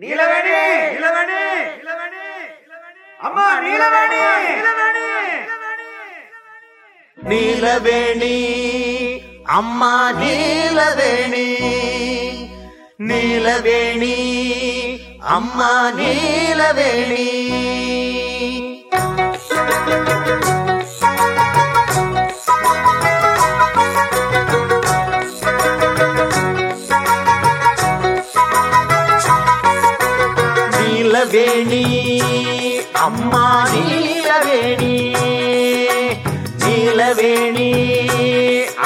நீலவேணி நீலவேணி அம்மா நீலவேணி. நீலவேணி அம்மா நீலவேணி. நீலவேணி அம்மா நீலவேணி. வேணி அம்மா நீலவேணி நீலவேணி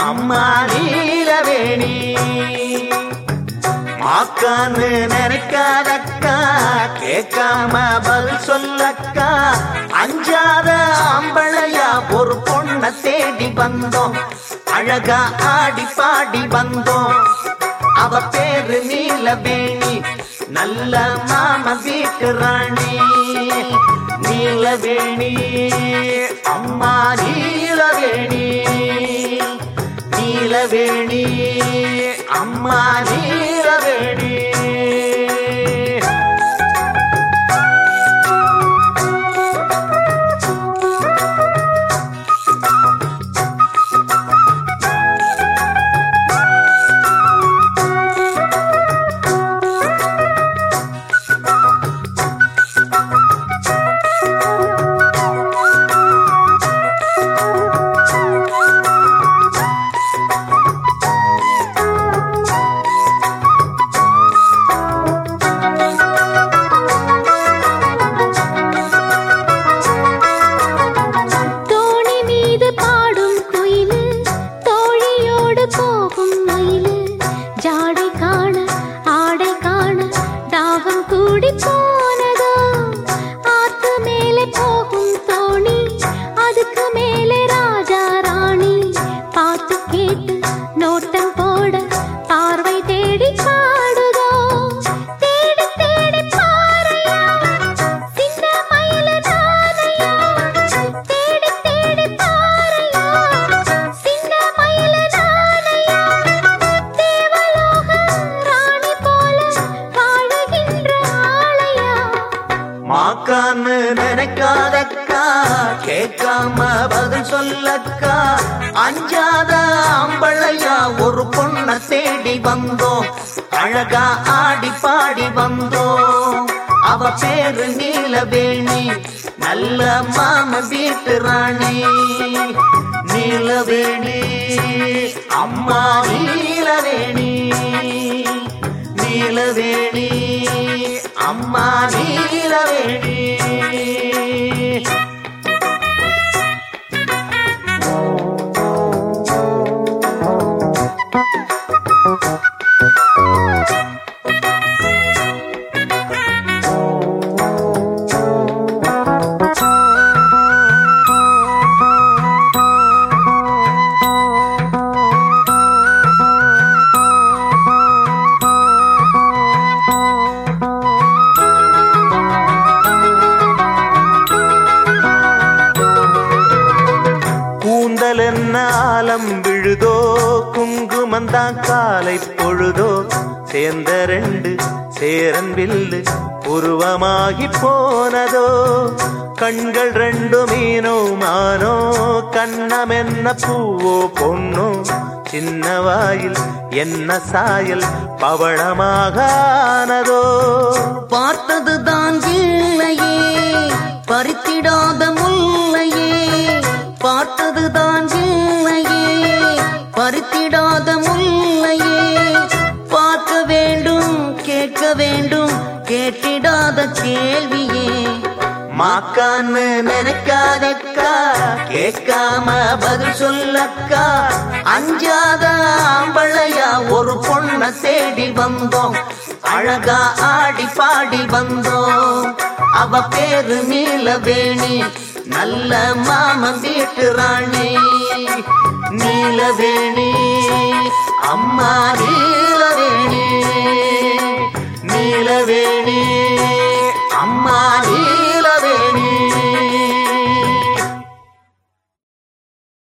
அம்மா நீலவேணி மாக்கான்னு நினைக்காதக்கா கேட்காம பதில் சொல்லக்கா. அஞ்சாத ஆம்பளையா ஒரு பொண்ண தேடி வந்தோம். அழகா ஆடி பாடி வந்தோம். அவ பேரு நீலவேணி நல்ல மாம வீட்டு ராணி நீலவேணி அம்மா நீலவேணி நீலவேணி அம்மா நீ நினைக்காதக்கா கேட்காம பதில் சொல்லக்கா அஞ்சாத அம்பளையா ஒரு பொண்ண தேடி வந்தோம். அழகா ஆடி பாடி வந்தோம். அவ பேரு நீலவேணி நல்ல மாம வீட்டு ராணி. நீலவேணி அம்மா நீலவேணி. நீலவேணி அம்மா நீலவேணி. குங்குமந்தான் காலை பொழுதோ? சேர்ந்த ரெண்டு சேரன் வில்லு உருவமாகி போனதோ? கண்கள் ரெண்டு மீனோ மானோ கண்ணம் என்ன பூவோ பொன்னோ? சின்ன வாயில் என்ன சாயல் பவளமாக ஆனதோ பார்த்ததுதான் இல்லையே பறித்திடாத முல்லையே. பார்த்தது தான் கேள்வியே. மாக்கான்னு நினைக்காதக்கா கேட்காம பதில் சொல்லக்கா. அஞ்சாத ஆம்பளையா ஒரு பொண்ண தேடி வந்தோம். அழகா ஆடி பாடி வந்தோம். அவ பேரு நீலவேணி நல்ல மாமன் வீட்டு ராணி. நீலவேணி அம்மா நீலவேணி நீலவேணி.